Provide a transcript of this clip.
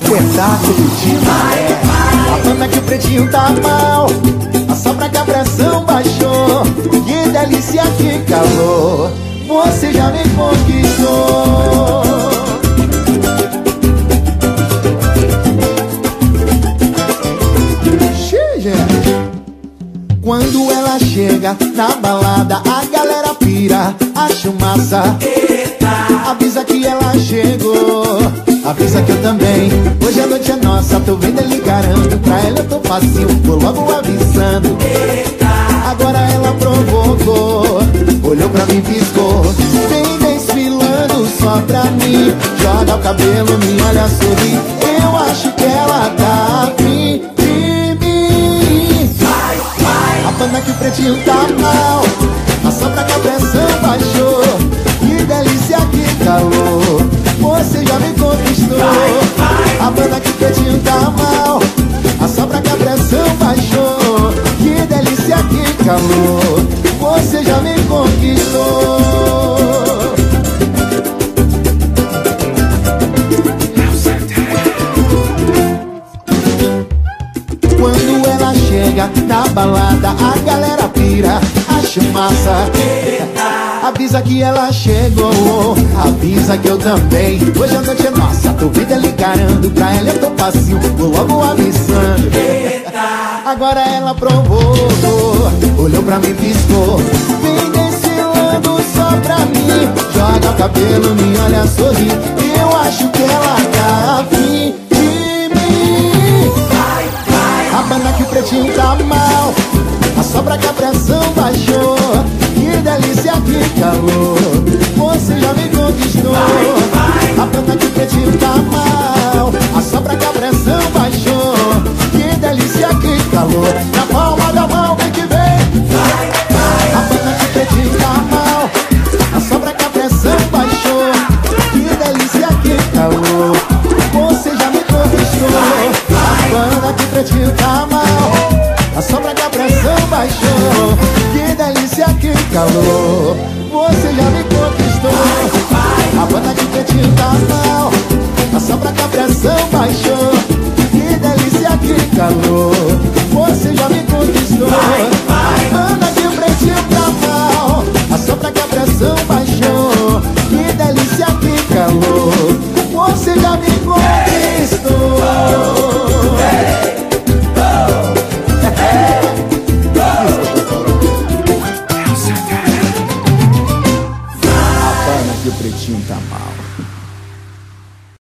tá curtindo, é. A banda que o pretinho tá mal Assopra que a pressão baixou Que delícia, que calor Você já me conquistou Quando ela chega na balada, a galera pira, acho massa. Eita. Avisa que garando. Pra ela eu tô facinho, vou logo avisando. Agora ela provocou, olhou pra mim, piscou. Vem desfilando só pra mim. Joga o cabelo, me olha sorrir. Eu acho que ela tá afim banda que o pretinho tá mal chega na balada, a galera pira, acha massa. Avisa que ela chegou, avisa que eu também. Hoje a noite é nossa, tô vendo ele encarando. Pra ela eu tô passinho, vou logo avisando. Agora ela provou, olhou pra mim, piscou. Vem desfilando só pra mim. Joga o cabelo, me olha sorrir. Que o pretinho tá mal. Assopra que a pressão baixou Que delícia, que calor Você já me conquistou. A banda que o pretinho tá mal. Assopra que a pressão baixou Que delícia, que calor Na palma da mão vem que vem. A banda que o pretinho tá mal. Assopra que a pressão baixou Que delícia, que calor Você já me conquistou. Banda que o pretinho tá mal baixou Que delícia, que calor